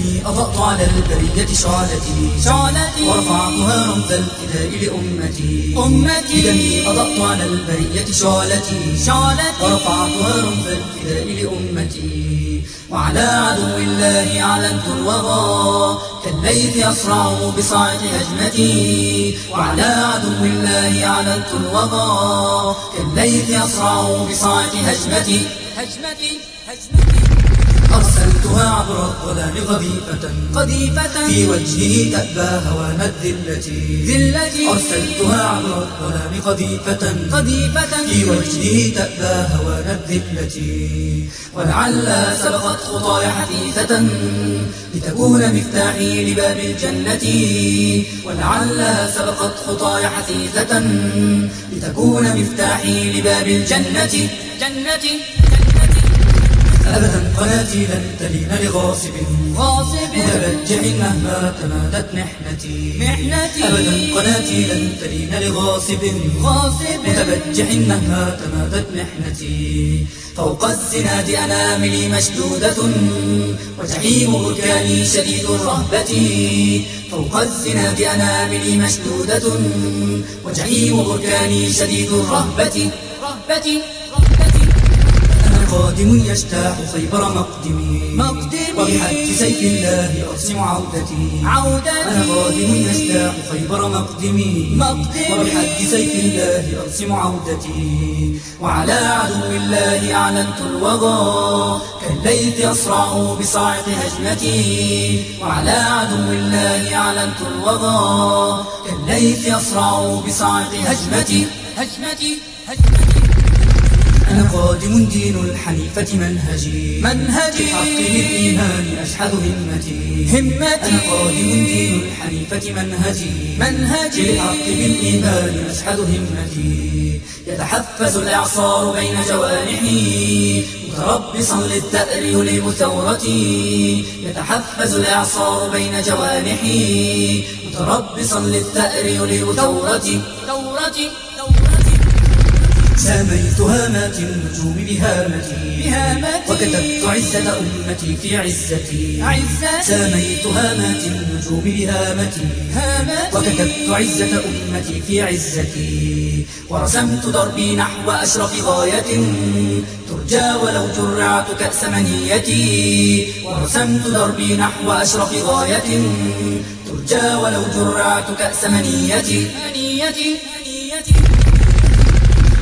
بدمي أضأت على البرية شعلتي. شعلتي. ورفعتها رمز الفداء لأمتي. أمتي. بدمي أضأت على البرية شعلتي. شعلتي. ورفعتها رمز الفداء لأمتي. وعلى عدو الله أعلنت الوغى. كالليث أسرع بصاعق هجمتي وعلى عدو الله أعلنت الوغى. كالليث أسرع بصاعق هجمتي هجمتي هجمتي أرسلتها عبر الظلام قذيفة. قذيفة. في وجهه تأبى هوان الذلة ذلتي أرسلتها عبر الظلام قذيفة. قذيفة. في وجهه تأبى هوان الذلة ولعل سبقت خطاي حثيثة لتكون مفتاحي لباب الجنة. ولعل سبقت خطاي حثيثة لتكون مفتاحي لباب الجنة. جنتي أبدا قناتي لن تلين لغاصب. غاصب. متبجح مهما تمادت محنتي. محنتي. أبدا قناتي لن تلين لغاصب. غاصب. متبجح مهما تمادت محنتي. فوق الزناد أناملي مشدودة. وجحيم بركاني شديد الرهبة. فوق الزناد أناملي مشدودة. وجحيم بركاني شديد الرهبة. رهبتي قادم يجتاح خيبر مقدمي. مقدمي. وبحج سيف الله أرسم عودتي. عودتي. أنا قادم يجتاح خيبر مقدمي. مقدمي. وبحج سيف الله أرسم عودتي. وعلى عدو الله أعلنت الوغى كالليث أسرع بصاعق هجمتي. وعلى عدو الله أعلنت الوغى كالليث أسرع بصاعق هجمتي. هجمتي. هجمتي. أنا قادم دين الحنيفة منهجي منهجي بحق بالإيمان أشحذ همتي. همتي. أنا قادم دين الحنيفة منهجي منهجي بالحق بالإيمان أشحذ همتي. يتحفز الإعصار بين جوانحي. متربصا للثأر يلم ثورتي يتحفز الإعصار بين جوانحي. متربصا للثأر يلم ثورتي ثورتي ثورتي. ساميت هامات النجوم بهامتي. بهامتي. وكتبت عزة أمتي في عزتي. عزتي. ساميت هامات النجوم بهامتي. هامتي وكتبت عزة أمتي في عزتي. ورسمت دربي نحو أشرف غاية. ترجى ولو جرعت كأس منيتي. ورسمت دربي نحو أشرف غاية. ترجى ولو جرعت كأس منيتي. هنيتي هنيتي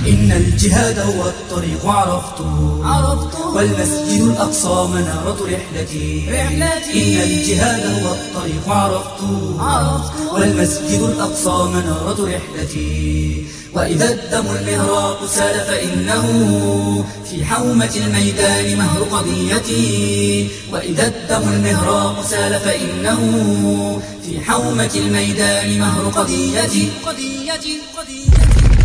إن الجهاد هو الطريق عرفته. عرفته. والمسجد الأقصى منارة رحلتي. رحلتي. إن الجهاد هو الطريق عرفته. عرفته. والمسجد الأقصى منارة رحلتي. وإذا الدم المهراق سال فإنه في حومة الميدان مهر قضيتي. وإذا الدم المهراق سال فإنه في حومة الميدان مهر قضيتي. قضيتي قضيتي.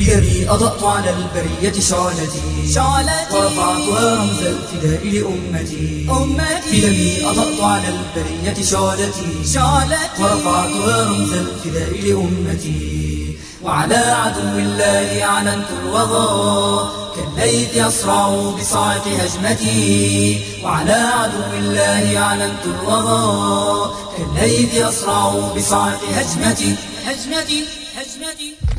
بيدي أضأت على البرية شعلتي. شعلتي. ورفعتها رمز الفداء لأمتي. أمتي. بدمي أضأت على البرية شعلتي. شعلتي. ورفعتها رمز الفداء لأمتي. وعلى عدو الله أعلنت الوغى كالليث أسرع بصاعق هجمتي. وعلى عدو الله أعلنت الوغى كالليث أسرع بصاعق هجمتي. هجمتي. هجمتي.